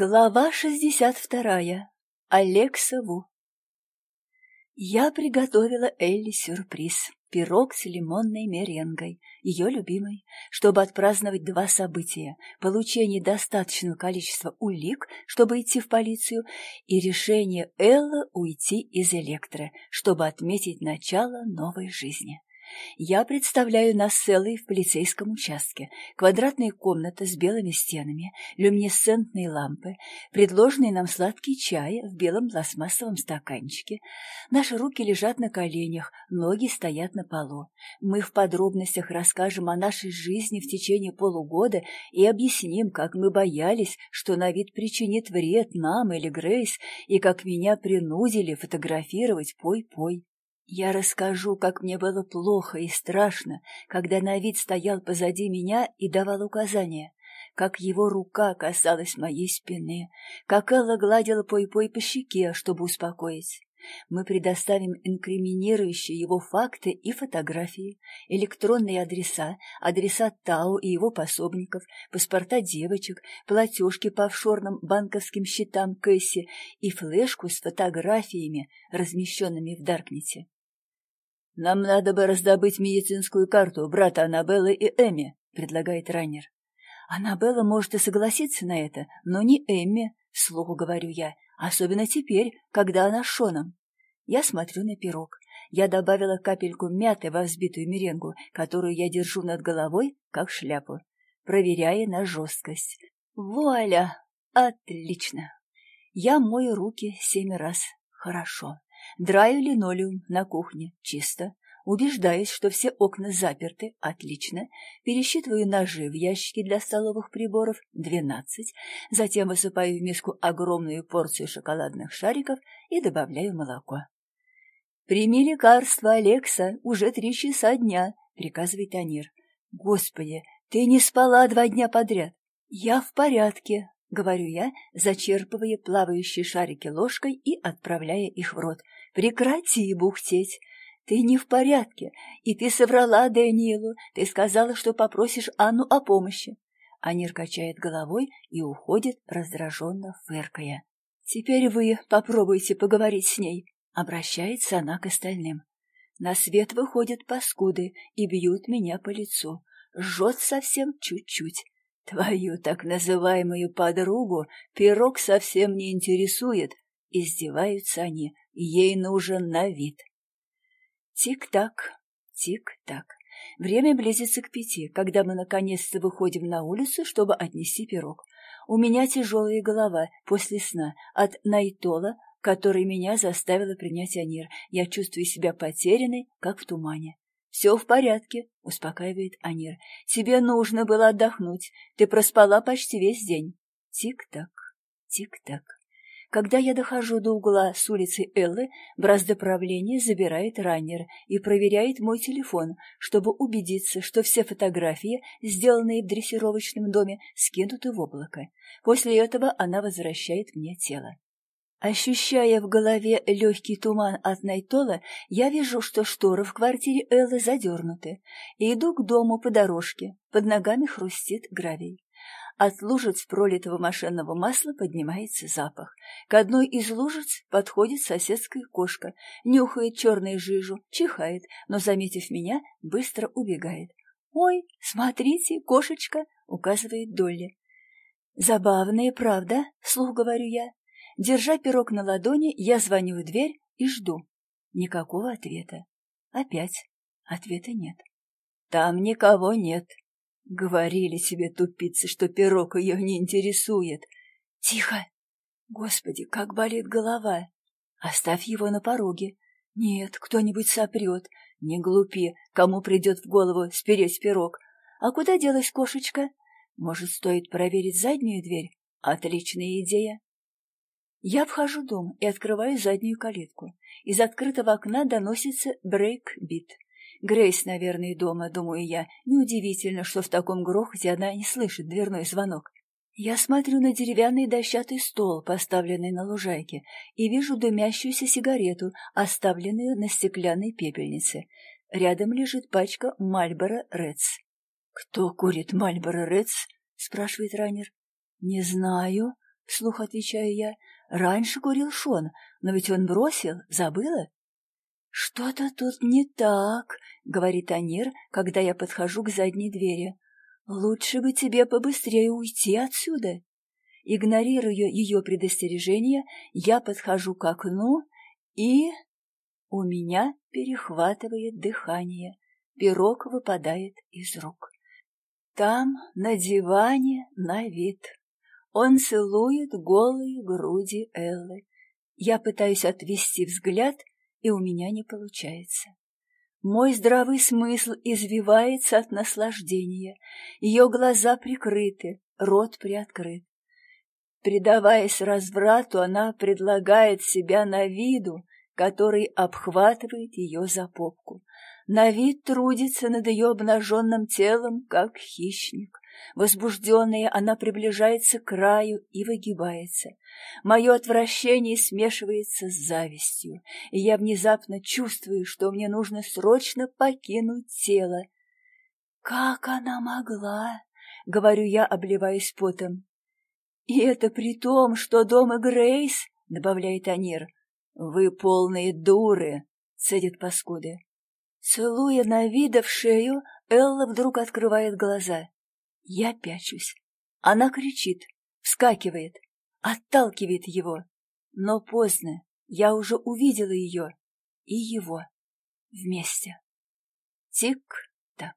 Глава шестьдесят вторая. Алекса Ву. Я приготовила Элли сюрприз. Пирог с лимонной меренгой, ее любимой, чтобы отпраздновать два события – получение достаточного количества улик, чтобы идти в полицию, и решение Эллы уйти из электро, чтобы отметить начало новой жизни. Я представляю нас с Эллой в полицейском участке. Квадратная комната с белыми стенами, люминесцентные лампы, предложенный нам сладкий чай в белом пластмассовом стаканчике. Наши руки лежат на коленях, ноги стоят на полу. Мы в подробностях расскажем о нашей жизни в течение полугода и объясним, как мы боялись, что на вид причинит вред нам или Грейс, и как меня принудили фотографировать «Пой-пой». Я расскажу, как мне было плохо и страшно, когда Навид стоял позади меня и давал указания, как его рука касалась моей спины, как Элла гладила Пой-Пой по щеке, чтобы успокоить. Мы предоставим инкриминирующие его факты и фотографии, электронные адреса, адреса Тау и его пособников, паспорта девочек, платежки по офшорным банковским счетам Кэсси и флешку с фотографиями, размещенными в Даркнете. «Нам надо бы раздобыть медицинскую карту брата Аннабеллы и Эми», — предлагает Раннер. «Аннабелла может и согласиться на это, но не Эмми», — вслух говорю я, особенно теперь, когда она с Шоном. Я смотрю на пирог. Я добавила капельку мяты во взбитую меренгу, которую я держу над головой, как шляпу, проверяя на жесткость. Вуаля! Отлично! Я мою руки семь раз. Хорошо. Драю линолеум на кухне, чисто. Убеждаюсь, что все окна заперты, отлично. Пересчитываю ножи в ящике для столовых приборов, двенадцать. Затем высыпаю в миску огромную порцию шоколадных шариков и добавляю молоко. «Прими лекарство, Алекса, уже три часа дня», — приказывает Анир. «Господи, ты не спала два дня подряд». «Я в порядке», — говорю я, зачерпывая плавающие шарики ложкой и отправляя их в рот. Прекрати бухтеть. Ты не в порядке, и ты соврала Дэниелу. Ты сказала, что попросишь Анну о помощи. Анир качает головой и уходит, раздраженно фыркая. «Теперь вы попробуйте поговорить с ней», — обращается она к остальным. На свет выходят паскуды и бьют меня по лицу. Жжет совсем чуть-чуть. Твою так называемую подругу пирог совсем не интересует. Издеваются они, Ей нужен на вид. Тик-так, тик-так. Время близится к пяти, когда мы наконец-то выходим на улицу, чтобы отнести пирог. У меня тяжелая голова после сна от найтола, который меня заставила принять Анир. Я чувствую себя потерянной, как в тумане. «Все в порядке», — успокаивает Анир. «Тебе нужно было отдохнуть. Ты проспала почти весь день». Тик-так, тик-так. Когда я дохожу до угла с улицы Эллы, браздоправление забирает раннер и проверяет мой телефон, чтобы убедиться, что все фотографии, сделанные в дрессировочном доме, скинуты в облако. После этого она возвращает мне тело. Ощущая в голове легкий туман от Найтола, я вижу, что шторы в квартире Эллы задернуты, и иду к дому по дорожке. Под ногами хрустит гравий. От лужиц пролитого машинного масла поднимается запах. К одной из лужиц подходит соседская кошка, нюхает черную жижу, чихает, но, заметив меня, быстро убегает. «Ой, смотрите, кошечка!» — указывает Долли. «Забавная правда?» — вслух говорю я. Держа пирог на ладони, я звоню в дверь и жду. Никакого ответа. Опять ответа нет. «Там никого нет», Говорили себе тупицы, что пирог ее не интересует. Тихо! Господи, как болит голова! Оставь его на пороге. Нет, кто-нибудь сопрет. Не глупи, кому придет в голову спереть пирог. А куда делась кошечка? Может, стоит проверить заднюю дверь? Отличная идея. Я вхожу в дом и открываю заднюю калитку. Из открытого окна доносится брейк-бит. Грейс, наверное, дома, думаю я. Неудивительно, что в таком грохоте она не слышит дверной звонок. Я смотрю на деревянный дощатый стол, поставленный на лужайке, и вижу дымящуюся сигарету, оставленную на стеклянной пепельнице. Рядом лежит пачка Мальборо Редс. «Кто курит Мальборо Редс?» — спрашивает раннер. «Не знаю», — вслух отвечаю я. Раньше курил Шон, но ведь он бросил, забыла? Что-то тут не так, говорит Анир, когда я подхожу к задней двери. Лучше бы тебе побыстрее уйти отсюда. Игнорируя ее предостережение, я подхожу к окну и... У меня перехватывает дыхание. Пирог выпадает из рук. Там, на диване, на вид. Он целует голые груди Эллы. Я пытаюсь отвести взгляд, и у меня не получается. Мой здравый смысл извивается от наслаждения. Ее глаза прикрыты, рот приоткрыт. Предаваясь разврату, она предлагает себя на виду, который обхватывает ее за попку. На вид трудится над ее обнаженным телом, как хищник. Возбужденная, она приближается к краю и выгибается. Мое отвращение смешивается с завистью, и я внезапно чувствую, что мне нужно срочно покинуть тело. «Как она могла?» — говорю я, обливаясь потом. «И это при том, что дома Грейс», — добавляет Анир. «Вы полные дуры», — цедит паскуды. Целуя на вида в шею, Элла вдруг открывает глаза. Я пячусь. Она кричит, вскакивает, отталкивает его. Но поздно, я уже увидела ее и его вместе. Тик-так.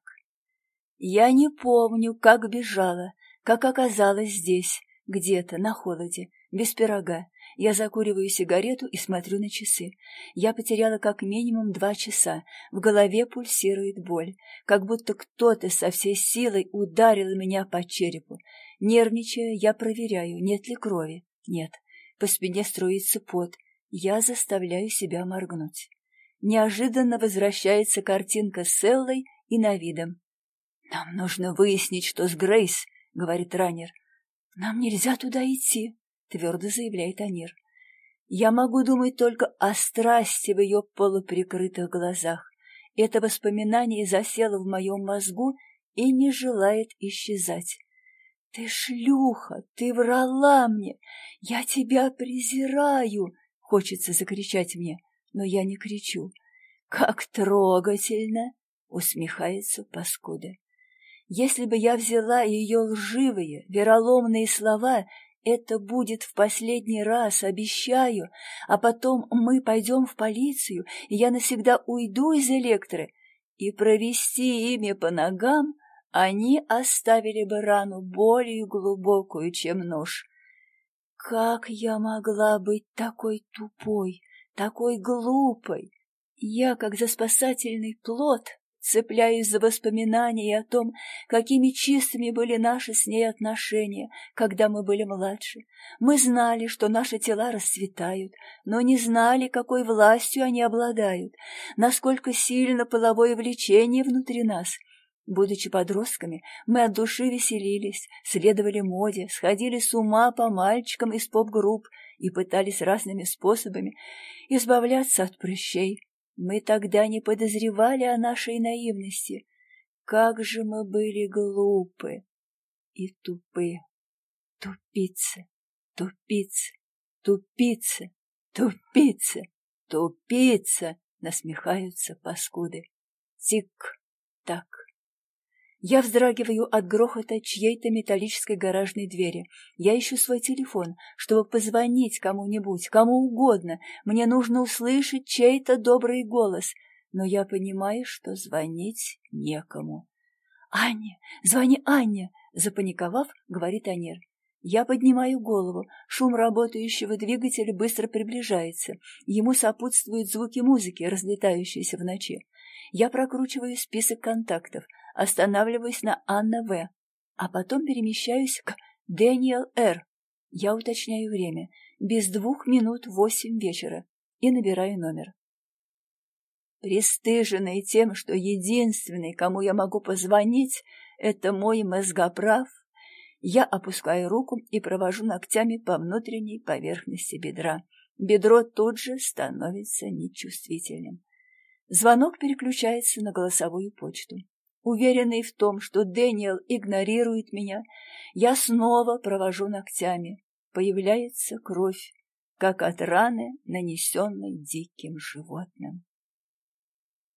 Я не помню, как бежала, как оказалась здесь, где-то на холоде, без пирога, я закуриваю сигарету и смотрю на часы. Я потеряла как минимум два часа. В голове пульсирует боль, как будто кто-то со всей силой ударил меня по черепу. Нервничая, я проверяю, нет ли крови. Нет. По спине струится пот. Я заставляю себя моргнуть. Неожиданно возвращается картинка с Эллой и Навидом. «Нам нужно выяснить, что с Грейс», — говорит раннер. «Нам нельзя туда идти», твердо заявляет Анир. Я могу думать только о страсти в ее полуприкрытых глазах. Это воспоминание засело в моем мозгу и не желает исчезать. «Ты шлюха! Ты врала мне! Я тебя презираю!» Хочется закричать мне, но я не кричу. «Как трогательно!» — усмехается паскуда. Если бы я взяла ее лживые, вероломные слова это будет в последний раз, обещаю, а потом мы пойдем в полицию, и я навсегда уйду из электры. И провести ими по ногам они оставили бы рану более глубокую, чем нож. Как я могла быть такой тупой, такой глупой? Я, как за спасательный плод, цепляясь за воспоминания о том, какими чистыми были наши с ней отношения, когда мы были младше. Мы знали, что наши тела расцветают, но не знали, какой властью они обладают, насколько сильно половое влечение внутри нас. Будучи подростками, мы от души веселились, следовали моде, сходили с ума по мальчикам из поп-групп и пытались разными способами избавляться от прыщей, мы тогда не подозревали о нашей наивности. Как же мы были глупы и тупы. Тупицы, тупицы, тупицы, тупицы, тупица, насмехаются паскуды. Тик-так. Я вздрагиваю от грохота чьей-то металлической гаражной двери. Я ищу свой телефон, чтобы позвонить кому-нибудь, кому угодно. Мне нужно услышать чей-то добрый голос. Но я понимаю, что звонить некому. «Аня! Звони Аня!» Запаниковав, говорит Анер. Я поднимаю голову. Шум работающего двигателя быстро приближается. Ему сопутствуют звуки музыки, разлетающиеся в ночи. Я прокручиваю список контактов — останавливаюсь на Анна В., а потом перемещаюсь к Дэниел Р. Я уточняю время. Без двух минут восемь вечера. И набираю номер. Престыженный тем, что единственный, кому я могу позвонить, это мой мозгоправ, я опускаю руку и провожу ногтями по внутренней поверхности бедра. Бедро тут же становится нечувствительным. Звонок переключается на голосовую почту. Уверенный в том, что Дэниел игнорирует меня, я снова провожу ногтями. появляется кровь, как от раны, нанесенной диким животным.